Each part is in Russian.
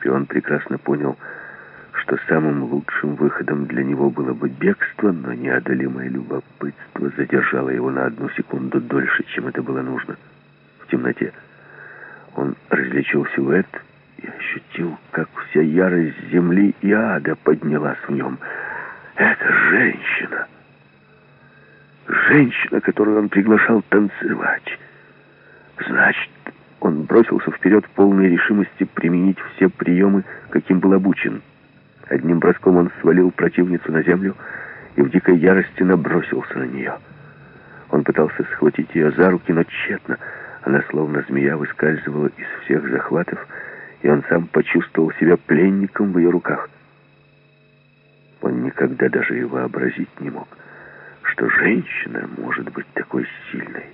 Шпион прекрасно понял, что самым лучшим выходом для него было бы бегство, но неодолимое любопытство задержало его на одну секунду дольше, чем это было нужно. В темноте он различил силуэт и ощутил, как вся ярость земли и ада поднялась в нем. Это женщина. Женщина, которую он приглашал танцевать. Значит, он бросился вперед в полной решимости применить все приемы, каким был обучен. Одним броском он свалил противницу на землю и в дикой ярости набросился на нее. Он пытался схватить ее за руки, но тщетно. Она, словно змея, выскальзывала из всех захватов, и он сам почувствовал себя пленником в ее руках. Он никогда даже и вообразить не мог, что женщина может быть такой сильной.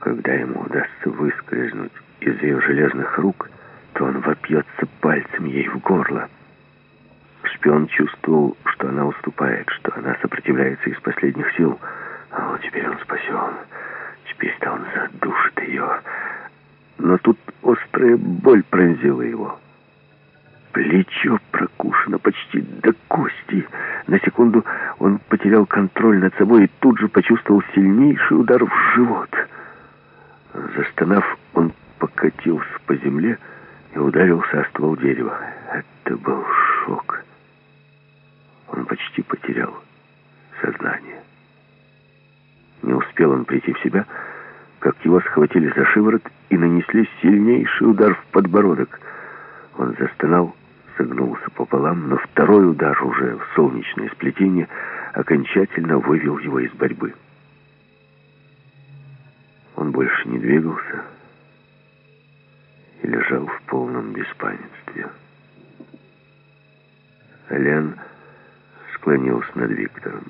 Когда ему удастся выскользнуть из ее железных рук, то он вопьется пальцем ей в горло. Шпион чувствовал, что она уступает, что она сопротивляется из последних сил. А вот теперь он спасен. Теперь-то он задушит ее. Но тут острая боль пронзила его. Плечо прокушено почти до кости. На секунду он потерял контроль над собой и тут же почувствовал сильнейший удар в живот. Застонав, он покатился по земле и ударился о ствол дерева. Это был шок. Он почти потерял сознание. Не успел он прийти в себя, как его схватили за шиворот и нанесли сильнейший удар в подбородок. Он застонал, согнулся пополам, но второй удар уже в солнечное сплетение окончательно вывел его из борьбы. Больше не двигался и лежал в полном беспамятстве. Лен склонился над Виктором.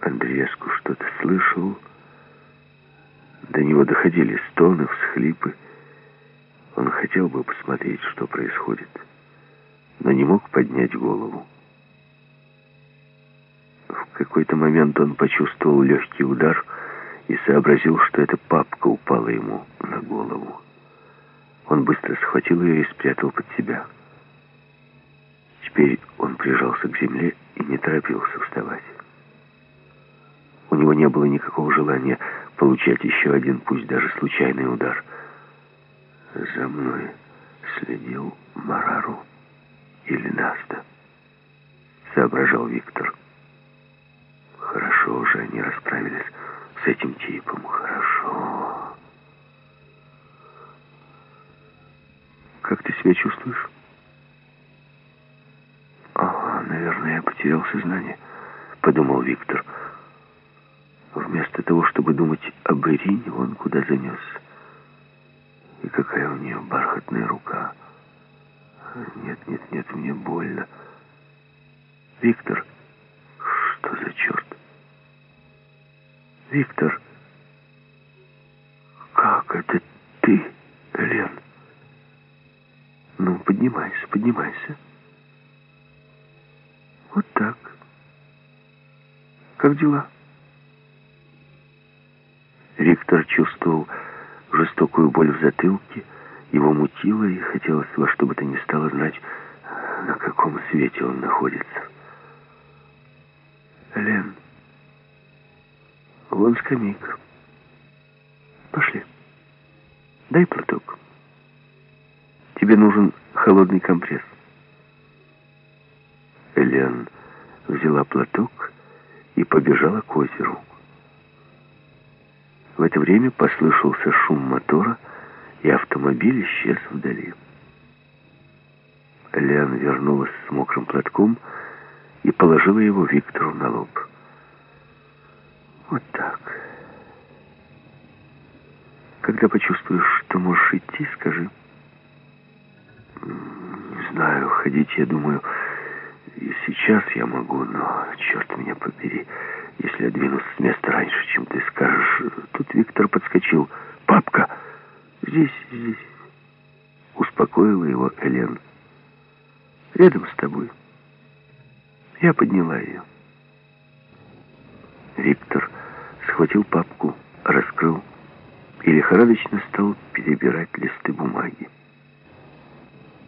Андреевску что-то слышал. До него доходили стоны, всхлипы. Он хотел бы посмотреть, что происходит, но не мог поднять голову. В какой-то момент он почувствовал легкий удар и сообразил, что эта папка упала ему на голову. Он быстро схватил ее и спрятал под себя. Теперь он прижался к земле и не торопился вставать. У него не было никакого желания получать еще один, пусть даже случайный удар. За мной следил Марару или Наста, соображал Виктор. Хорошо уже они расправились этим типом, хорошо. Как ты себя чувствуешь? Ага, наверное, я потерял сознание, подумал Виктор. Вместо того, чтобы думать об Ирине, он куда занес. И какая у нее бархатная рука. Нет, нет, нет, мне больно. Виктор, что за черт? Виктор, как это ты, Лен? Ну, поднимайся, поднимайся. Вот так. Как дела? Виктор чувствовал жестокую боль в затылке, его мутило и хотелось во что бы то ни стало знать, на каком свете он находится. Лен, вон скамейка. Пошли. Дай платок. Тебе нужен холодный компресс. Лен взяла платок и побежала к озеру. В это время послышался шум мотора, и автомобиль исчез вдали. Леон вернулась с мокрым платком и положила его Виктору на лоб. Вот так. Когда почувствуешь, что можешь идти, скажи. Не знаю, ходить, я думаю, и сейчас я могу, но, черт меня побери, если я двинусь с места раньше, чем ты скажешь. Тут Виктор подскочил. «Папка! Здесь, здесь!» Успокоила его Элен. «Рядом с тобой». Я подняла ее. Виктор схватил папку, раскрыл и лихорадочно стал перебирать листы бумаги.